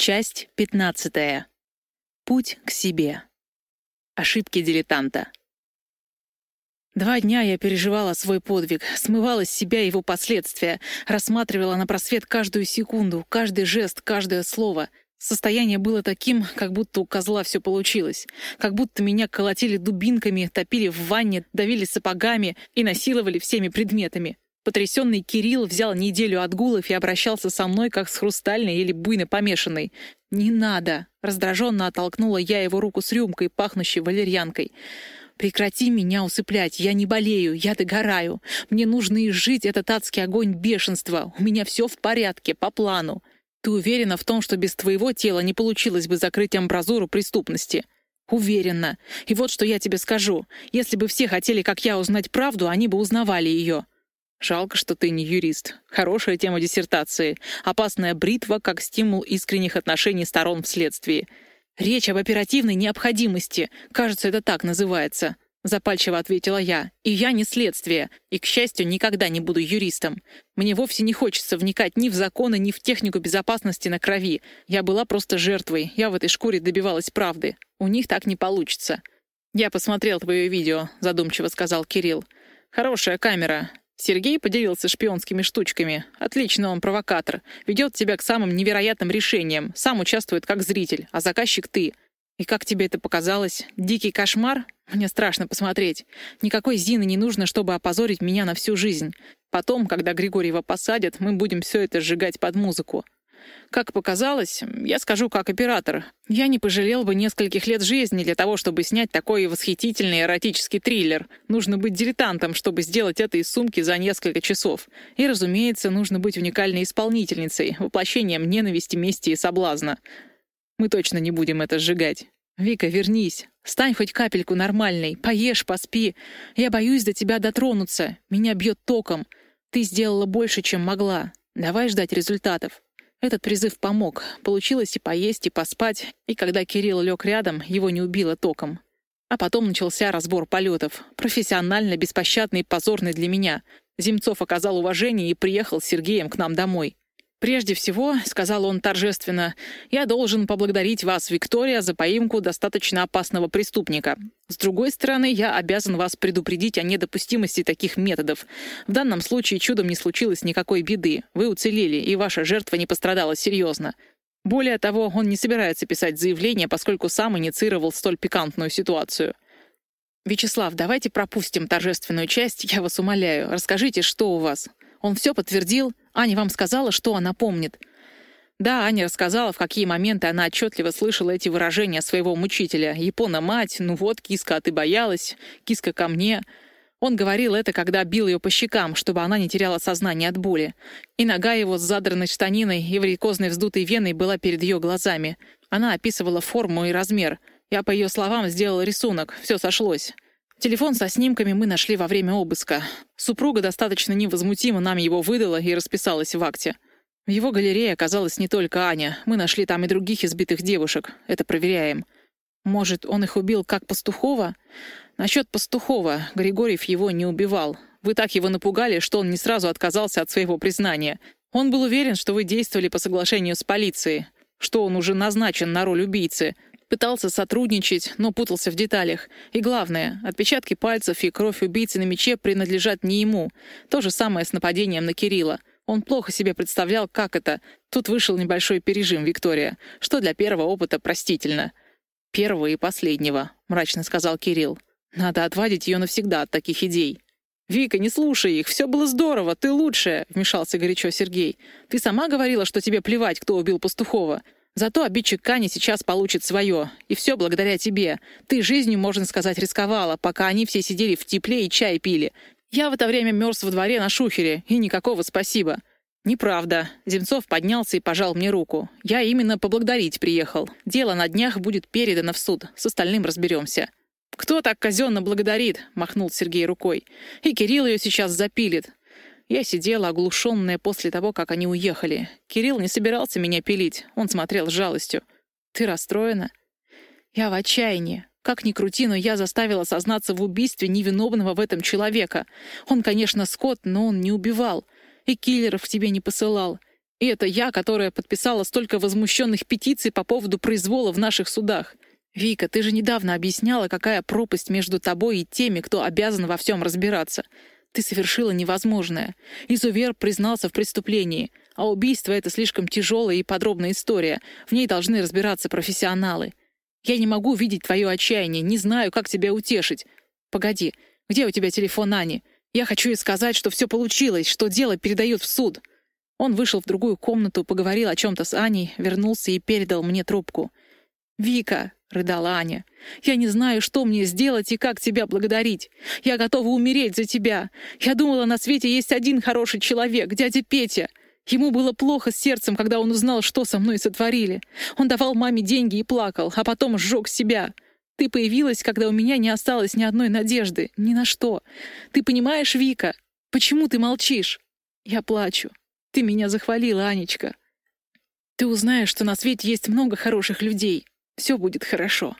Часть 15. Путь к себе. Ошибки дилетанта. Два дня я переживала свой подвиг, смывала с себя его последствия, рассматривала на просвет каждую секунду, каждый жест, каждое слово. Состояние было таким, как будто у козла все получилось. Как будто меня колотили дубинками, топили в ванне, давили сапогами и насиловали всеми предметами. Потрясенный Кирилл взял неделю отгулов и обращался со мной, как с хрустальной или буйно помешанной. «Не надо!» — раздраженно оттолкнула я его руку с рюмкой, пахнущей валерьянкой. «Прекрати меня усыплять, я не болею, я догораю. Мне нужно изжить этот адский огонь бешенства. У меня все в порядке, по плану. Ты уверена в том, что без твоего тела не получилось бы закрыть амбразуру преступности?» «Уверена. И вот что я тебе скажу. Если бы все хотели, как я, узнать правду, они бы узнавали ее. Жалко, что ты не юрист. Хорошая тема диссертации. Опасная бритва как стимул искренних отношений сторон в следствии. Речь об оперативной необходимости. Кажется, это так называется. Запальчиво ответила я. И я не следствие. И, к счастью, никогда не буду юристом. Мне вовсе не хочется вникать ни в законы, ни в технику безопасности на крови. Я была просто жертвой. Я в этой шкуре добивалась правды. У них так не получится. «Я посмотрел твое видео», — задумчиво сказал Кирилл. «Хорошая камера. Сергей поделился шпионскими штучками. Отлично он провокатор. Ведет тебя к самым невероятным решениям. Сам участвует как зритель, а заказчик ты. И как тебе это показалось? Дикий кошмар? Мне страшно посмотреть. Никакой Зины не нужно, чтобы опозорить меня на всю жизнь. Потом, когда Григорьева посадят, мы будем все это сжигать под музыку. Как показалось, я скажу как оператор, я не пожалел бы нескольких лет жизни для того, чтобы снять такой восхитительный эротический триллер. Нужно быть дилетантом, чтобы сделать это из сумки за несколько часов. И, разумеется, нужно быть уникальной исполнительницей, воплощением ненависти, мести и соблазна. Мы точно не будем это сжигать. «Вика, вернись. Стань хоть капельку нормальной. Поешь, поспи. Я боюсь до тебя дотронуться. Меня бьет током. Ты сделала больше, чем могла. Давай ждать результатов. Этот призыв помог. Получилось и поесть, и поспать, и когда Кирилл лег рядом, его не убило током. А потом начался разбор полетов. Профессионально, беспощадный и позорный для меня. Земцов оказал уважение и приехал с Сергеем к нам домой. «Прежде всего», — сказал он торжественно, — «я должен поблагодарить вас, Виктория, за поимку достаточно опасного преступника. С другой стороны, я обязан вас предупредить о недопустимости таких методов. В данном случае чудом не случилось никакой беды. Вы уцелели, и ваша жертва не пострадала серьезно. Более того, он не собирается писать заявление, поскольку сам инициировал столь пикантную ситуацию». «Вячеслав, давайте пропустим торжественную часть, я вас умоляю. Расскажите, что у вас?» Он все подтвердил. Аня вам сказала, что она помнит. Да, Аня рассказала, в какие моменты она отчетливо слышала эти выражения своего мучителя. «Япона-мать, ну вот, киска, а ты боялась, киска ко мне». Он говорил это, когда бил ее по щекам, чтобы она не теряла сознание от боли. И нога его с задранной штаниной и варикозной вздутой веной была перед ее глазами. Она описывала форму и размер. Я, по ее словам, сделал рисунок. Все сошлось. Телефон со снимками мы нашли во время обыска. Супруга достаточно невозмутимо нам его выдала и расписалась в акте. В его галерее оказалась не только Аня. Мы нашли там и других избитых девушек. Это проверяем. Может, он их убил как Пастухова? Насчет Пастухова. Григорьев его не убивал. Вы так его напугали, что он не сразу отказался от своего признания. Он был уверен, что вы действовали по соглашению с полицией, что он уже назначен на роль убийцы — Пытался сотрудничать, но путался в деталях. И главное, отпечатки пальцев и кровь убийцы на мече принадлежат не ему. То же самое с нападением на Кирилла. Он плохо себе представлял, как это. Тут вышел небольшой пережим, Виктория, что для первого опыта простительно. «Первого и последнего», — мрачно сказал Кирилл. «Надо отвадить ее навсегда от таких идей». «Вика, не слушай их, все было здорово, ты лучшая», — вмешался горячо Сергей. «Ты сама говорила, что тебе плевать, кто убил Пастухова. Зато обидчик Кани сейчас получит свое. И все благодаря тебе. Ты жизнью, можно сказать, рисковала, пока они все сидели в тепле и чай пили. Я в это время мерз во дворе на шухере, и никакого спасибо. «Неправда». Земцов поднялся и пожал мне руку. «Я именно поблагодарить приехал. Дело на днях будет передано в суд. С остальным разберемся». «Кто так казенно благодарит?» — махнул Сергей рукой. «И Кирилл ее сейчас запилит. Я сидела, оглушенная после того, как они уехали. Кирилл не собирался меня пилить, он смотрел с жалостью. «Ты расстроена?» «Я в отчаянии. Как ни крути, но я заставила сознаться в убийстве невиновного в этом человека. Он, конечно, скот, но он не убивал. И киллеров тебе не посылал. И это я, которая подписала столько возмущенных петиций по поводу произвола в наших судах. Вика, ты же недавно объясняла, какая пропасть между тобой и теми, кто обязан во всем разбираться. Ты совершила невозможное. Изувер признался в преступлении, а убийство — это слишком тяжелая и подробная история. В ней должны разбираться профессионалы. Я не могу видеть твое отчаяние, не знаю, как тебя утешить. Погоди, где у тебя телефон Ани? Я хочу ей сказать, что все получилось, что дело передают в суд. Он вышел в другую комнату, поговорил о чем-то с Аней, вернулся и передал мне трубку. «Вика», — рыдала Аня, — «я не знаю, что мне сделать и как тебя благодарить. Я готова умереть за тебя. Я думала, на свете есть один хороший человек, дядя Петя. Ему было плохо с сердцем, когда он узнал, что со мной сотворили. Он давал маме деньги и плакал, а потом сжег себя. Ты появилась, когда у меня не осталось ни одной надежды, ни на что. Ты понимаешь, Вика? Почему ты молчишь? Я плачу. Ты меня захвалила, Анечка. Ты узнаешь, что на свете есть много хороших людей. Все будет хорошо.